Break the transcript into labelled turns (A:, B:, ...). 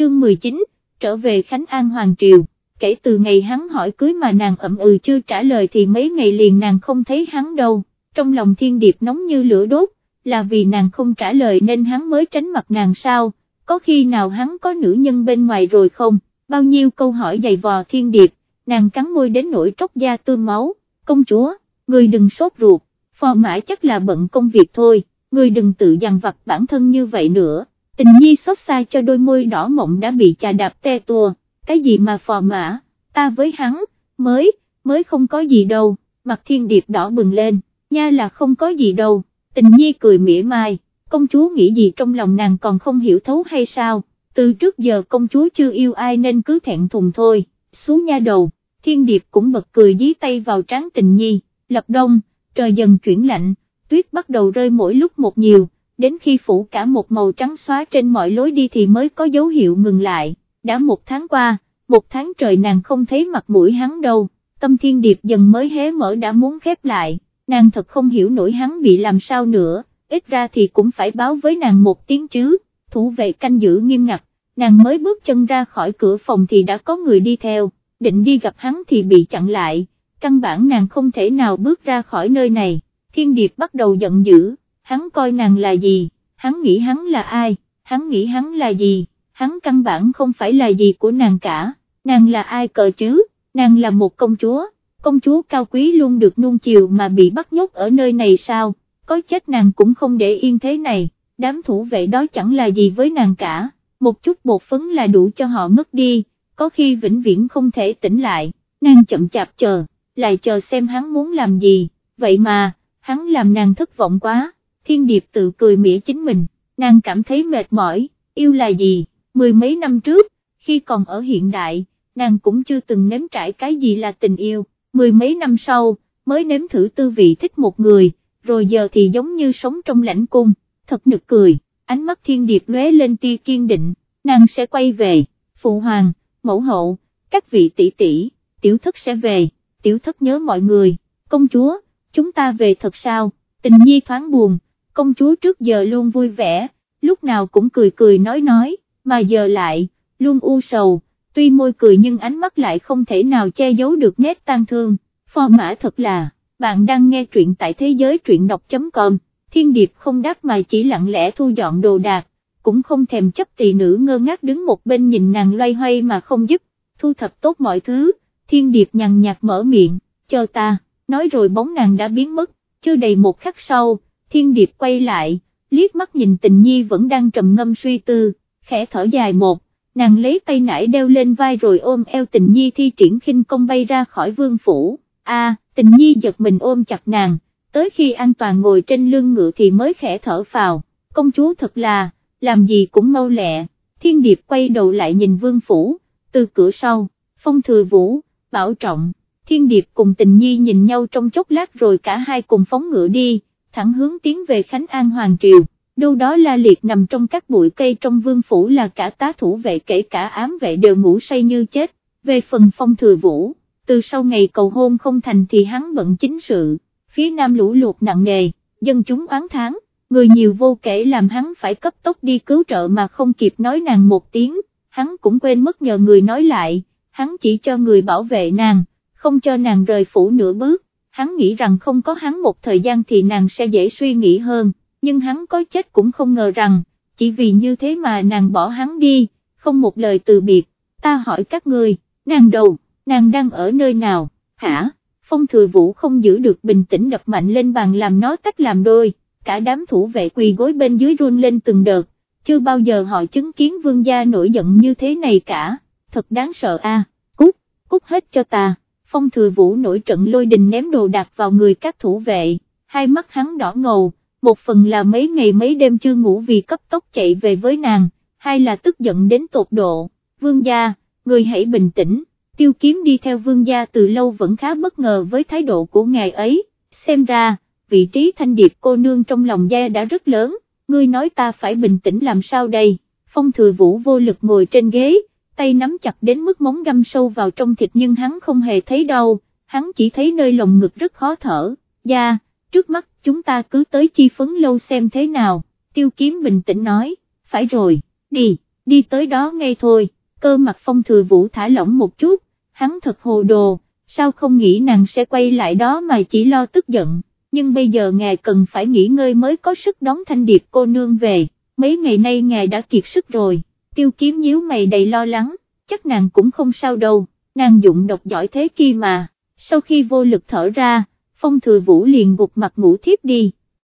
A: chương 19, trở về Khánh An Hoàng Triều, kể từ ngày hắn hỏi cưới mà nàng ậm ừ chưa trả lời thì mấy ngày liền nàng không thấy hắn đâu, trong lòng thiên điệp nóng như lửa đốt, là vì nàng không trả lời nên hắn mới tránh mặt nàng sao, có khi nào hắn có nữ nhân bên ngoài rồi không, bao nhiêu câu hỏi dày vò thiên điệp, nàng cắn môi đến nỗi tróc da tươm máu, công chúa, người đừng sốt ruột, phò mã chắc là bận công việc thôi, người đừng tự dằn vặt bản thân như vậy nữa, tình nhi xót xa cho đôi môi đỏ mộng đã bị chà đạp te tua, cái gì mà phò mã, ta với hắn, mới, mới không có gì đâu, mặt thiên điệp đỏ bừng lên, nha là không có gì đâu, tình nhi cười mỉa mai, công chúa nghĩ gì trong lòng nàng còn không hiểu thấu hay sao, từ trước giờ công chúa chưa yêu ai nên cứ thẹn thùng thôi, xuống nha đầu, thiên điệp cũng bật cười dí tay vào trán tình nhi, lập đông, trời dần chuyển lạnh, tuyết bắt đầu rơi mỗi lúc một nhiều, đến khi phủ cả một màu trắng xóa trên mọi lối đi thì mới có dấu hiệu ngừng lại, đã một tháng qua, một tháng trời nàng không thấy mặt mũi hắn đâu, tâm thiên điệp dần mới hé mở đã muốn khép lại, nàng thật không hiểu nổi hắn bị làm sao nữa, ít ra thì cũng phải báo với nàng một tiếng chứ, thủ vệ canh giữ nghiêm ngặt, nàng mới bước chân ra khỏi cửa phòng thì đã có người đi theo, định đi gặp hắn thì bị chặn lại, căn bản nàng không thể nào bước ra khỏi nơi này, thiên điệp bắt đầu giận dữ, hắn coi nàng là gì, hắn nghĩ hắn là ai, hắn nghĩ hắn là gì, hắn căn bản không phải là gì của nàng cả, nàng là ai cờ chứ, nàng là một công chúa, công chúa cao quý luôn được nuông chiều mà bị bắt nhốt ở nơi này sao, có chết nàng cũng không để yên thế này, đám thủ vệ đó chẳng là gì với nàng cả, một chút bột phấn là đủ cho họ ngất đi, có khi vĩnh viễn không thể tỉnh lại, nàng chậm chạp chờ, lại chờ xem hắn muốn làm gì, vậy mà, hắn làm nàng thất vọng quá, thiên điệp tự cười mỉa chính mình, nàng cảm thấy mệt mỏi, yêu là gì, mười mấy năm trước, khi còn ở hiện đại, nàng cũng chưa từng nếm trải cái gì là tình yêu, mười mấy năm sau, mới nếm thử tư vị thích một người, rồi giờ thì giống như sống trong lãnh cung, thật nực cười, ánh mắt thiên điệp lóe lên tia kiên định, nàng sẽ quay về, phụ hoàng, mẫu hậu, các vị tỷ tỷ, tiểu thất sẽ về, tiểu thất nhớ mọi người, công chúa, chúng ta về thật sao, tình nhi thoáng buồn, công chúa trước giờ luôn vui vẻ, lúc nào cũng cười cười nói nói, mà giờ lại, luôn u sầu, tuy môi cười nhưng ánh mắt lại không thể nào che giấu được nét tang thương, phò mã thật là, bạn đang nghe truyện tại thế giới truyện đọc.com, thiên điệp không đáp mà chỉ lặng lẽ thu dọn đồ đạc, cũng không thèm chấp tỳ nữ ngơ ngác đứng một bên nhìn nàng loay hoay mà không giúp, thu thập tốt mọi thứ, thiên điệp nhằn nhạt mở miệng, chờ ta, nói rồi bóng nàng đã biến mất, chưa đầy một khắc sau, thiên điệp quay lại, liếc mắt nhìn tình nhi vẫn đang trầm ngâm suy tư, khẽ thở dài một, nàng lấy tay nải đeo lên vai rồi ôm eo tình nhi thi triển khinh công bay ra khỏi vương phủ, a tình nhi giật mình ôm chặt nàng, tới khi an toàn ngồi trên lưng ngựa thì mới khẽ thở phào, công chúa thật là, làm gì cũng mau lẹ, thiên điệp quay đầu lại nhìn vương phủ, từ cửa sau, phong thừa vũ, bảo trọng, thiên điệp cùng tình nhi nhìn nhau trong chốc lát rồi cả hai cùng phóng ngựa đi, thẳng hướng tiến về Khánh An Hoàng Triều, đâu đó la liệt nằm trong các bụi cây trong vương phủ là cả tá thủ vệ kể cả ám vệ đều ngủ say như chết, về phần phong thừa vũ, từ sau ngày cầu hôn không thành thì hắn bận chính sự, phía nam lũ lụt nặng nề, dân chúng oán tháng người nhiều vô kể làm hắn phải cấp tốc đi cứu trợ mà không kịp nói nàng một tiếng, hắn cũng quên mất nhờ người nói lại, hắn chỉ cho người bảo vệ nàng, không cho nàng rời phủ nửa bước, hắn nghĩ rằng không có hắn một thời gian thì nàng sẽ dễ suy nghĩ hơn, nhưng hắn có chết cũng không ngờ rằng, chỉ vì như thế mà nàng bỏ hắn đi, không một lời từ biệt, ta hỏi các ngươi, nàng đầu, nàng đang ở nơi nào, hả? Phong thừa vũ không giữ được bình tĩnh đập mạnh lên bàn làm nó tách làm đôi, cả đám thủ vệ quỳ gối bên dưới run lên từng đợt, chưa bao giờ họ chứng kiến vương gia nổi giận như thế này cả, thật đáng sợ a. cút, cút hết cho ta, phong thừa vũ nổi trận lôi đình ném đồ đạc vào người các thủ vệ, hai mắt hắn đỏ ngầu, một phần là mấy ngày mấy đêm chưa ngủ vì cấp tốc chạy về với nàng, hai là tức giận đến tột độ, vương gia, người hãy bình tĩnh, tiêu kiếm đi theo vương gia từ lâu vẫn khá bất ngờ với thái độ của ngài ấy, xem ra, vị trí thanh điệp cô nương trong lòng gia đã rất lớn, ngươi nói ta phải bình tĩnh làm sao đây, phong thừa vũ vô lực ngồi trên ghế, tay nắm chặt đến mức móng găm sâu vào trong thịt nhưng hắn không hề thấy đau, hắn chỉ thấy nơi lồng ngực rất khó thở, da trước mắt chúng ta cứ tới chi phấn lâu xem thế nào, tiêu kiếm bình tĩnh nói, phải rồi, đi, đi tới đó ngay thôi, cơ mặt phong thừa vũ thả lỏng một chút, hắn thật hồ đồ, sao không nghĩ nàng sẽ quay lại đó mà chỉ lo tức giận, nhưng bây giờ ngài cần phải nghỉ ngơi mới có sức đón thanh điệp cô nương về, mấy ngày nay ngài đã kiệt sức rồi, tiêu kiếm nhíu mày đầy lo lắng, chắc nàng cũng không sao đâu, nàng dụng độc giỏi thế kia mà, sau khi vô lực thở ra, phong thừa vũ liền gục mặt ngủ thiếp đi.